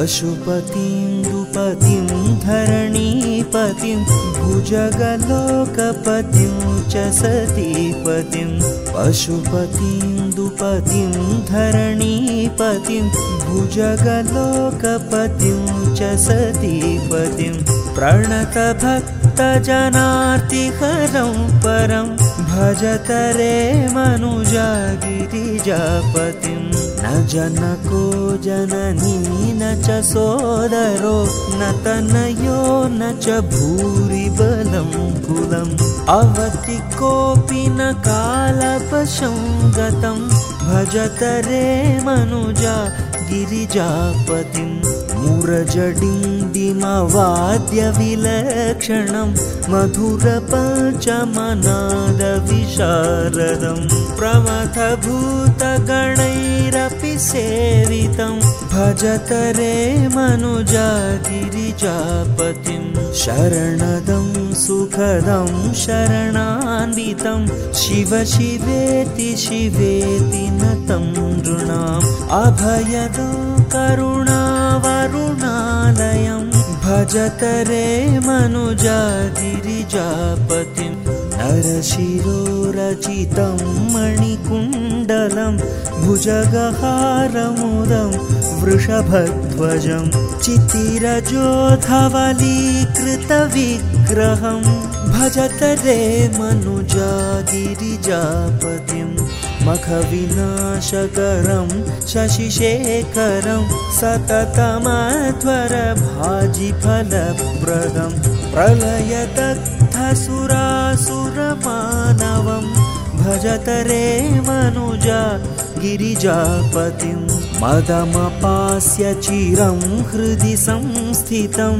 पशुपतिन्दुपतिं धरणीपतिं भुजगलोकपतिं च सतीपतिं पशुपतिन्दुपतिं धरणीपतिं भुजगलोकपतिं च सतीपतिं प्रणतभक्तजनार्तिहरं परं भजतरे मनुजागिरिजापतिं न जनको जननी न च सोदरो न तनयो न च भूरिबलं कुलम्। अवति कोऽपि न कालपशं गतं भजतरे मनुजा गिरिजापतिं मुरजडिण्डिमवाद्यविलक्षणं मधुरपञ्चमनादविशारदं प्रमथभूतगणैरपि सेवितं। भजतरे मनुजा गिरिजापतिं शरणदं सुखदं शरणान्वितं। शिव शिवेति शिवेति न तं नृणाम्। अभयदो करुणावरुणालयं। भजतरे मनुजा गिरिजापतिं नरशिरोरचितं मणिकुण्डलं भुजगहारमुदं वृषभध्वजं चितिरजोधवलीकृतविग्रहं भजतरे मनुजा गिरिजापतिं मखविनाशकरं शशिशेखरं सततमध्वरभाजिफलप्रदं प्रलयदग्धसुरासुरमानवं भजतरे मनुजा गिरिजापतिं मदमपास्य चिरं हृदि संस्थितं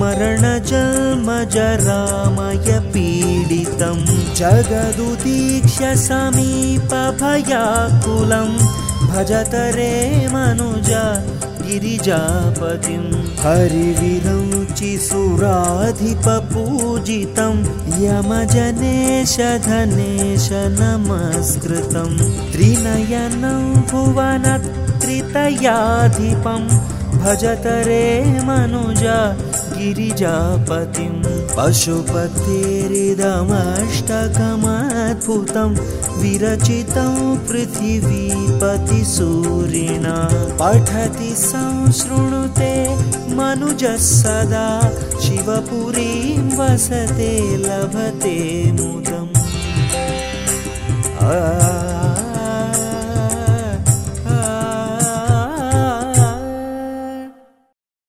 मरणजन्मजरामयपीडितं जगदुदीक्ष्य समीपभयाकुलं भजतरे मनुजा गिरिजापतिं हरिविरौचिसुराधिपपूजितं यमजनेश धनेश नमस्कृतं त्रिनयनं भुवनत्रितयाधिपं भजतरे मनुजा गिरिजापतिं पशुपतेरिदमष्टकमद्भुतं विरचितं पृथिवीपतिसूरिणा पठति संशृणुते मनुजः सदा। शिवपुरीं वसते लभते आ